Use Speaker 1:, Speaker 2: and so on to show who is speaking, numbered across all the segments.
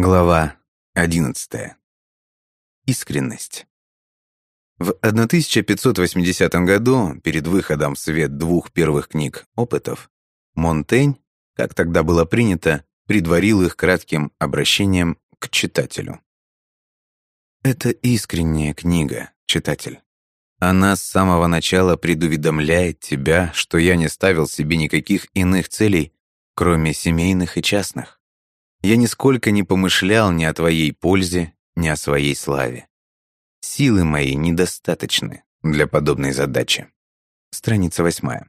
Speaker 1: Глава 11. Искренность. В 1580 году, перед выходом в свет двух первых книг опытов, Монтень, как тогда было принято, предварил их кратким обращением к читателю. Это искренняя книга, читатель. Она с самого начала предуведомляет тебя, что я не ставил себе никаких иных целей, кроме семейных и частных. Я нисколько не помышлял ни о твоей пользе, ни о своей славе. Силы мои недостаточны для подобной задачи. Страница восьмая.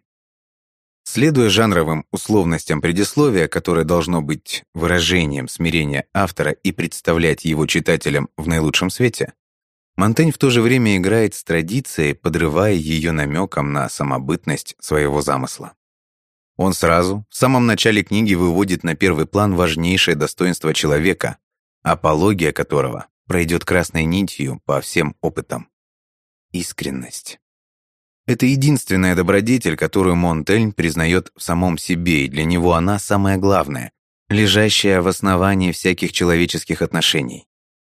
Speaker 1: Следуя жанровым условностям предисловия, которое должно быть выражением смирения автора и представлять его читателям в наилучшем свете, Монтень в то же время играет с традицией, подрывая ее намеком на самобытность своего замысла. Он сразу, в самом начале книги, выводит на первый план важнейшее достоинство человека, апология которого пройдет красной нитью по всем опытам. Искренность. Это единственная добродетель, которую Монтельн признает в самом себе, и для него она самая главная, лежащая в основании всяких человеческих отношений.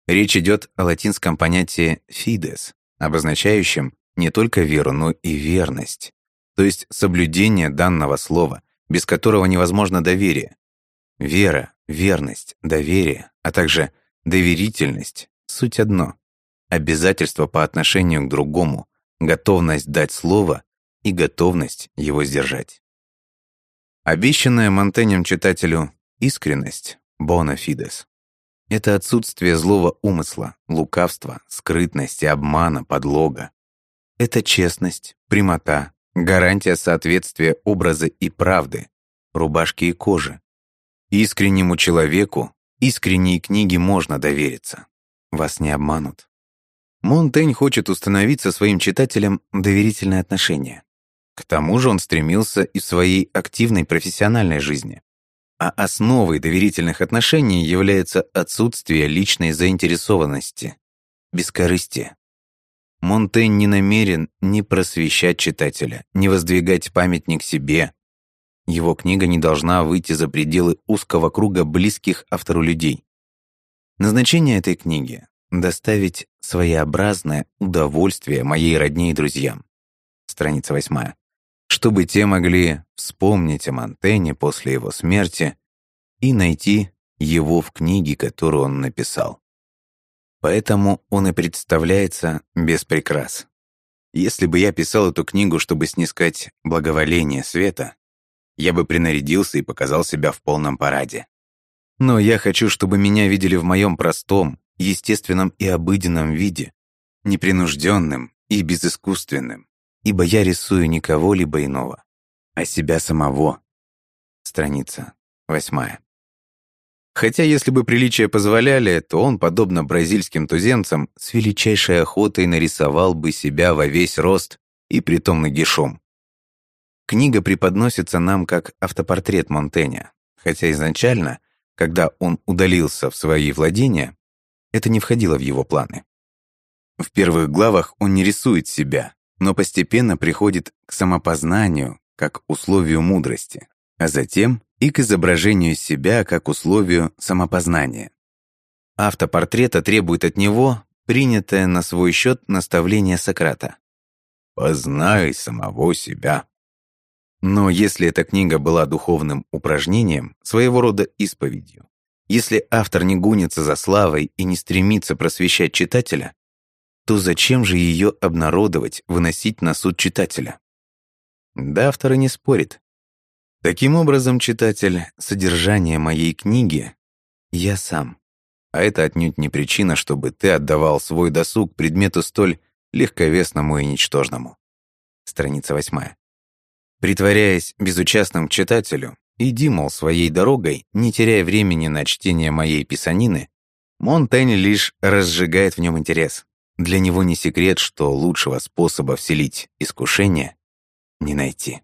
Speaker 1: Речь идет о латинском понятии «fides», обозначающем не только веру, но и верность то есть соблюдение данного слова, без которого невозможно доверие. Вера, верность, доверие, а также доверительность – суть одно. Обязательство по отношению к другому, готовность дать слово и готовность его сдержать. Обещанная Монтенем читателю искренность – fides. Это отсутствие злого умысла, лукавства, скрытности, обмана, подлога. Это честность, прямота, Гарантия соответствия образа и правды, рубашки и кожи. Искреннему человеку, искренней книге можно довериться. Вас не обманут. Монтень хочет установить со своим читателем доверительные отношения. К тому же он стремился и в своей активной профессиональной жизни. А основой доверительных отношений является отсутствие личной заинтересованности, бескорыстие. Монтень не намерен ни просвещать читателя, ни воздвигать памятник себе. Его книга не должна выйти за пределы узкого круга близких автору людей. Назначение этой книги — доставить своеобразное удовольствие моей родне и друзьям. Страница восьмая. Чтобы те могли вспомнить о Монтене после его смерти и найти его в книге, которую он написал. Поэтому он и представляется без прикрас. Если бы я писал эту книгу, чтобы снискать благоволение света, я бы принарядился и показал себя в полном параде. Но я хочу, чтобы меня видели в моем простом, естественном и обыденном виде, непринужденным и безыскусственным, ибо я рисую не кого-либо иного, а себя самого. Страница восьмая. Хотя, если бы приличия позволяли, то он, подобно бразильским туземцам, с величайшей охотой нарисовал бы себя во весь рост и притом нагишом. Книга преподносится нам как автопортрет Монтэня, хотя изначально, когда он удалился в свои владения, это не входило в его планы. В первых главах он не рисует себя, но постепенно приходит к самопознанию как условию мудрости, а затем и к изображению себя как условию самопознания. Автопортрета требует от него принятое на свой счет наставление Сократа. «Познай самого себя». Но если эта книга была духовным упражнением, своего рода исповедью, если автор не гонится за славой и не стремится просвещать читателя, то зачем же ее обнародовать, выносить на суд читателя? Да, автор и не спорит. Таким образом, читатель, содержание моей книги — я сам. А это отнюдь не причина, чтобы ты отдавал свой досуг предмету столь легковесному и ничтожному. Страница восьмая. Притворяясь безучастным к читателю, иди, мол, своей дорогой, не теряя времени на чтение моей писанины, Монтень лишь разжигает в нем интерес. Для него не секрет, что лучшего способа вселить искушение не найти.